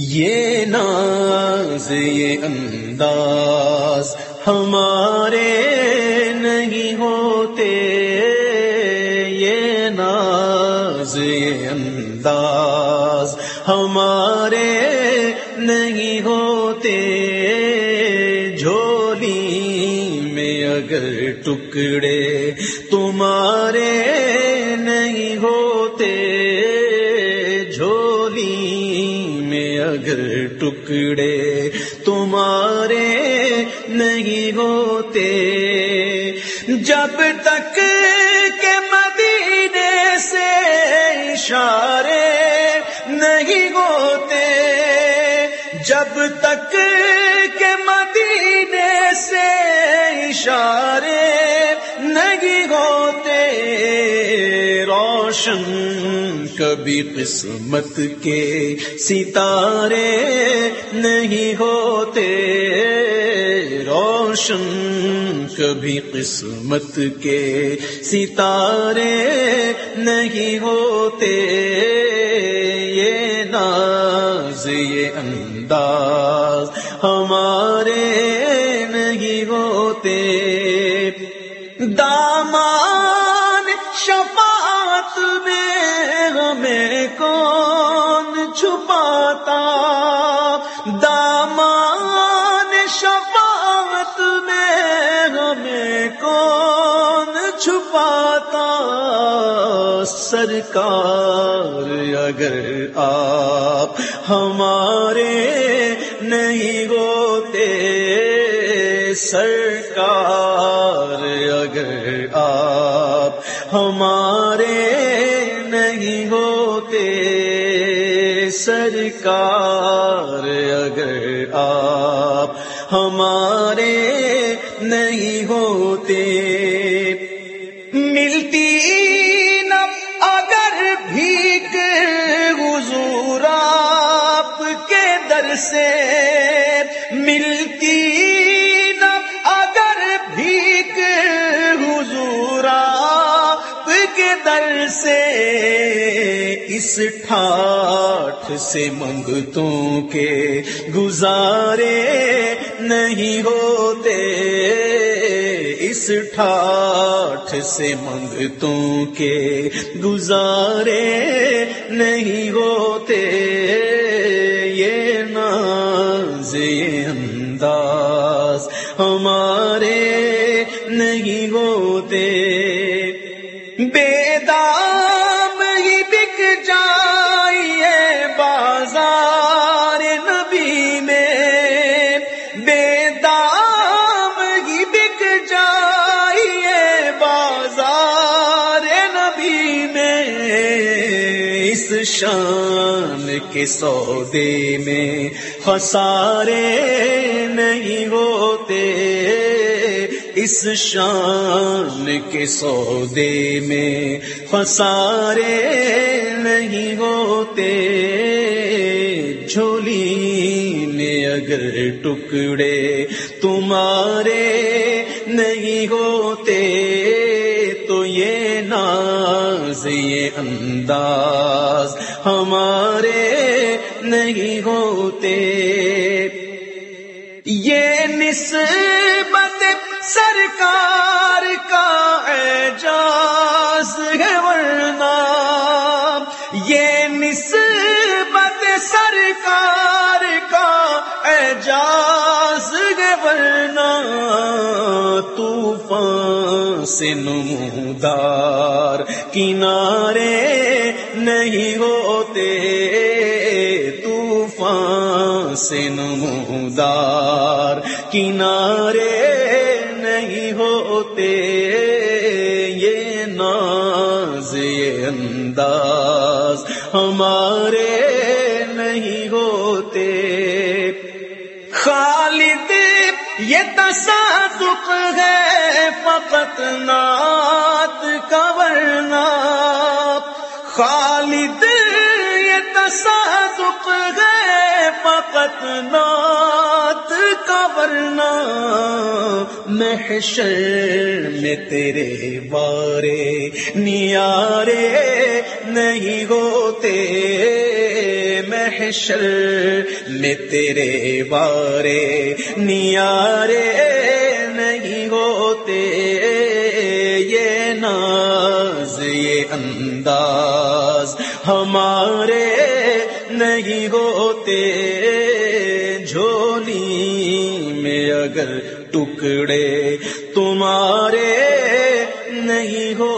یہ ناز، یہ انداز ہمارے نہیں ہوتے۔ یہ ناز، یہ انداز ہمارے نہیں ہوتے۔ جھولی میں اگر ٹکڑے تمہارے ٹکڑے تمہارے نہیں ہوتے۔ جب تک کے مدینے سے اشارے نہیں ہوتے، جب تک کے مدینے سے اشارے نہیں ہوتے روشن، کبھی قسمت کے ستارے نہیں ہوتے۔ روشن، کبھی قسمت کے ستارے نہیں ہوتے۔ یہ ناز، یہ انداز ہمارے نہیں ہوتے۔ دامان شفاعت میں ہمیں کون چھپاتا؟ دامان شفاعت میں ہمیں کون چھپاتا؟ سرکار، اگر آپ ہمارے نہیں ہوتے، سرکار، اگر آپ ہمارے نہیں ہوتے سرکار، اگر آپ ہمارے نہیں ہوتے۔ ملتی نہ اگر بھیک حضور آپ کے در سے۔ ملتی در سے اس ٹھاٹ سے منگتوں کے گزارے نہیں ہوتے۔ اس ٹھاٹ سے منگتوں کے گزارے نہیں ہوتے۔ یہ ناز، یہ انداز ہمارے نہیں ہوتے۔ بیدام ہی بک جائیے بازار نبی میں۔ بیدام ہی بک جائیے بازار نبی میں۔ اس شان کے سودے میں خسارے نہیں ہوتے اس شان کے سودے میں فسارے نہیں ہوتے۔ جھولی میں اگر ٹکڑے تمہارے نہیں ہوتے تو یہ ناز، یہ انداز ہمارے نہیں ہوتے۔ یہ نسبت یہ نسبت سرکار کا اعجاز ورنہ طوفان سے نمودار کنارے نہیں ہوتے۔ طوفان سے نمودار کنارے نہیں ہوتے۔ یہ ناز، یہ انداز ہمارے نہیں ہوتے۔ خالد، یہ تصادق ہے، فقط نات کا ورنہ۔ خالد، یہ تصادق ہے، فقط نات کا ورنہ۔ محشر میں تیرے بارے نیارے نہیں ہوتے۔ محشر میں تیرے بارے نیارے نہیں ہوتے۔ یہ ناز، یہ انداز ہمارے نہیں ہوتے۔ جھولی اگر ٹکڑے تمہارے نہیں ہو